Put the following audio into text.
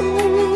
Oh.